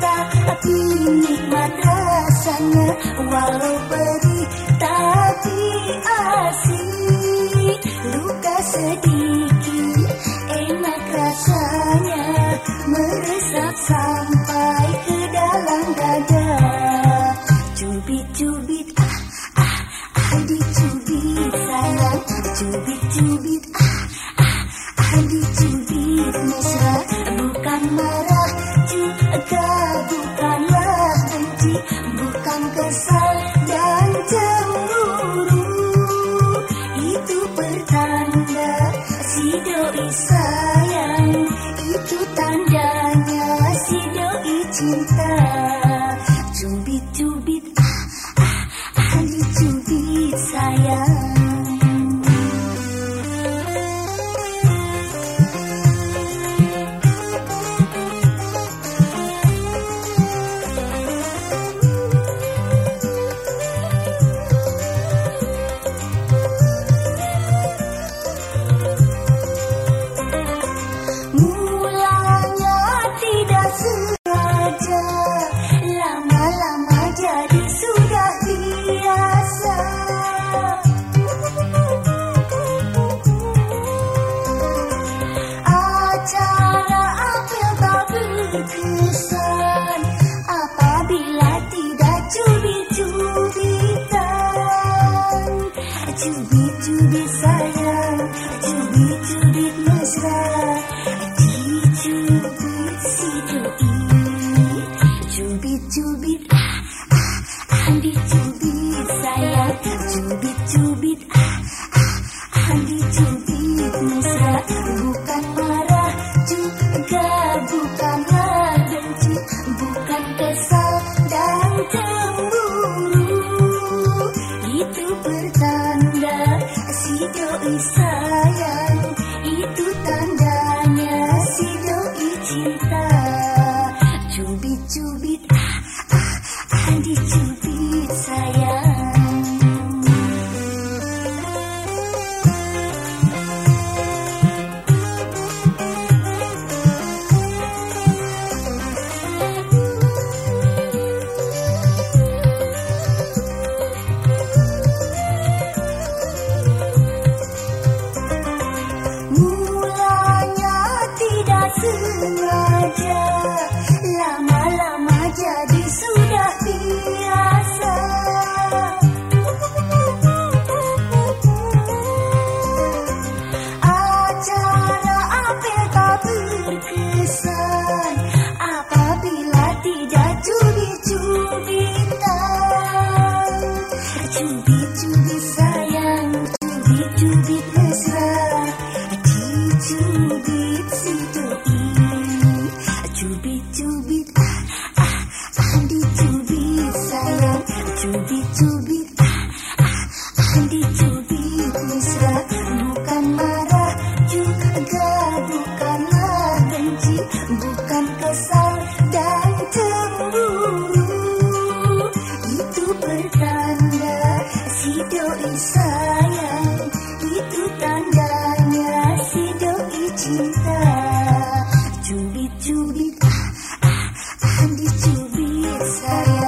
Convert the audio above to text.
tapi nikmat rasanya. Walau perih tapi asik. Luka sedikit enak rasanya. Meresap sampai ke dalam dada. Cubit-cubit ah ah ah dicubit sayang. Cubit-cubit ah ah ah dicubit mesra. Bukan marah itu tandanya si doi cinta said Itu tandanya si doi cinta. Cubit-cubit ah ah ah Cubit-cubit ah, ah, ah dicubit mesra Bukan marah juga bukanlah cemburu. Itu pertanda si doi sayang Itu tandanya si doi cinta. Cubit-cubit ah, ah, ah sayang.